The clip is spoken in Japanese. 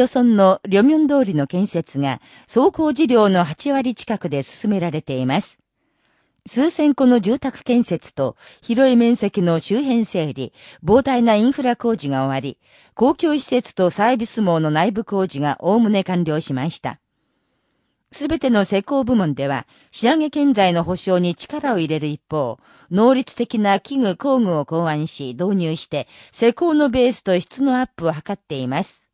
朝村の両面通りの建設が走行事業の8割近くで進められています。数千個の住宅建設と広い面積の周辺整理、膨大なインフラ工事が終わり、公共施設とサービス網の内部工事が概ね完了しました。すべての施工部門では、仕上げ建材の保障に力を入れる一方、能率的な器具工具を考案し導入して、施工のベースと質のアップを図っています。